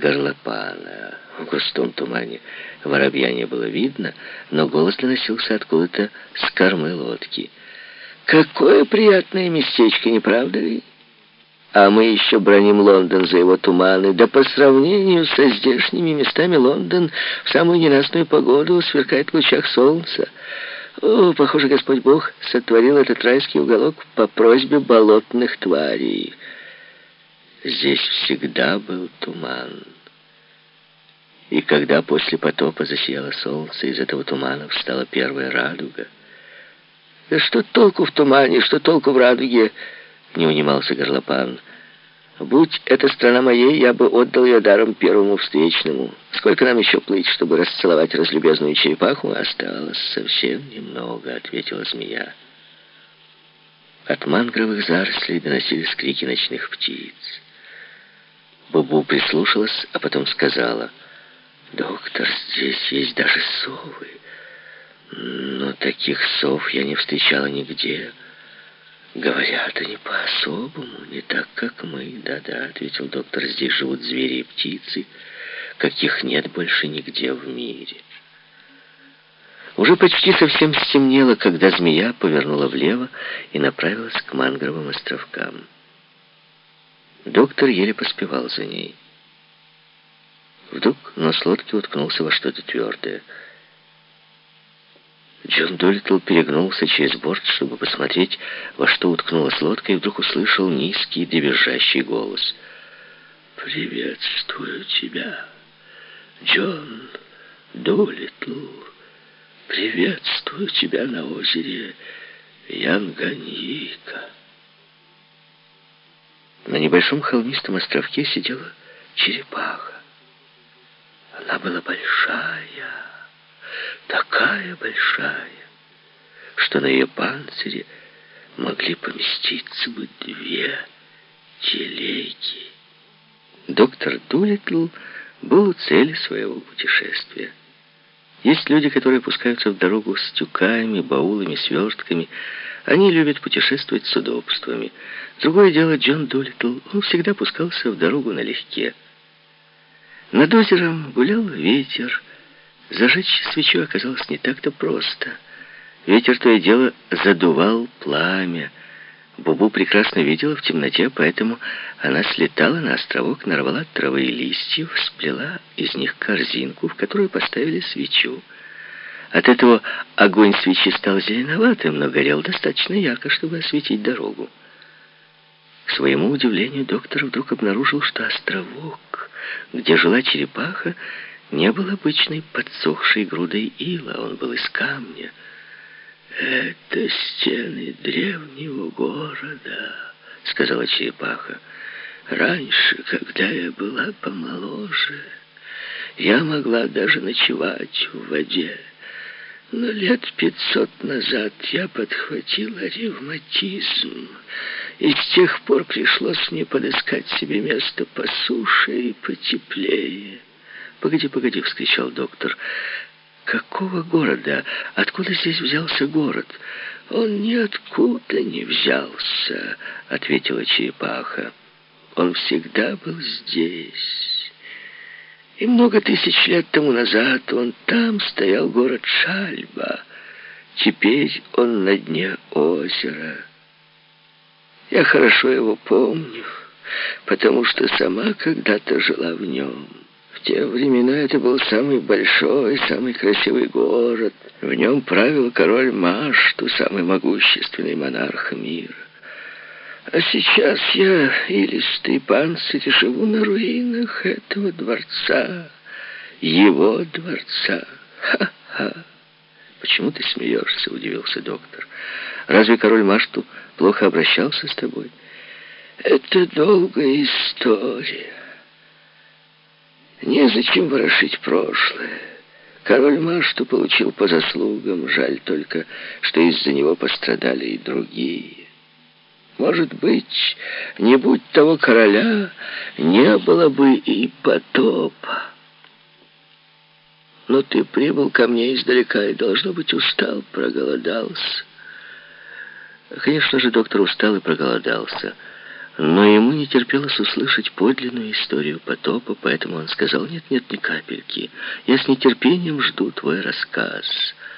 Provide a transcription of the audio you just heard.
горлопана. В густом тумане воробья не было видно, но голос доносился откуда-то с кормы лодки. «Какое приятное местечко, не правда ли?» А мы еще броним Лондон за его туманы. Да по сравнению со здешними местами Лондон в самую ненастную погоду сверкает в лучах солнца. О, похоже, Господь Бог сотворил этот райский уголок по просьбе болотных тварей. Здесь всегда был туман. И когда после потопа засияло солнце, из этого тумана встала первая радуга. Да что толку в тумане, что толку в радуге? Не унимался горлопан. Будь эта страна моей, я бы отдал ее даром первому встречному. Сколько нам еще плыть, чтобы расцеловать разлюбезную черепаху? Осталось совсем немного, ответила змея. От мангровых зарослей доносились крики ночных птиц. Бубу прислушалась, а потом сказала, «Доктор, здесь есть даже совы, но таких сов я не встречала нигде». Говорят они по-особому, не так, как мы. Да-да, ответил доктор, здесь живут звери и птицы, каких нет больше нигде в мире. Уже почти совсем стемнело, когда змея повернула влево и направилась к мангровым островкам. Доктор еле поспевал за ней. Вдруг нос лодки уткнулся во что-то твердое — Джон Долитл перегнулся через борт, чтобы посмотреть, во что уткнулась лодка, и вдруг услышал низкий, дребезжащий голос. «Приветствую тебя, Джон Долитл. Приветствую тебя на озере Янганьика». На небольшом холмистом островке сидела черепаха. Она была большая, такая большая, что на ее панцире могли поместиться бы две телеги. Доктор Дулитл был у цели своего путешествия. Есть люди, которые пускаются в дорогу с тюками, баулами, свертками. Они любят путешествовать с удобствами. Другое дело Джон Дулитл. Он всегда пускался в дорогу налегке. Над озером гулял ветер, Зажечь свечу оказалось не так-то просто. Ветер то и дело задувал пламя. Бубу прекрасно видела в темноте, поэтому она слетала на островок, нарвала травы и листьев, сплела из них корзинку, в которую поставили свечу. От этого огонь свечи стал зеленоватым, но горел достаточно ярко, чтобы осветить дорогу. К своему удивлению, доктор вдруг обнаружил, что островок, где жила черепаха, не был обычной подсохшей грудой ила, он был из камня. «Это стены древнего города», — сказала черепаха. «Раньше, когда я была помоложе, я могла даже ночевать в воде. Но лет пятьсот назад я подхватила ревматизм, и с тех пор пришлось мне подыскать себе место по суше и потеплее». «Погоди, погоди!» — вскричал доктор. «Какого города? Откуда здесь взялся город?» «Он ниоткуда не взялся», — ответила черепаха. «Он всегда был здесь. И много тысяч лет тому назад он там стоял город Шальба. Теперь он на дне озера. Я хорошо его помню, потому что сама когда-то жила в нем». В те времена это был самый большой, самый красивый город. В нем правил король Машту, самый могущественный монарх мира. А сейчас я, илистый панцирь, живу на руинах этого дворца, его дворца. Ха-ха! Почему ты смеешься, удивился доктор. Разве король Машту плохо обращался с тобой? Это долгая история. Незачем ворошить прошлое. Король Машту получил по заслугам. Жаль только, что из-за него пострадали и другие. Может быть, не будь того короля, не было бы и потопа. Но ты прибыл ко мне издалека и, должно быть, устал, проголодался. Конечно же, доктор устал и проголодался. Но ему не терпелось услышать подлинную историю потопа, поэтому он сказал, «Нет, нет, ни капельки. Я с нетерпением жду твой рассказ».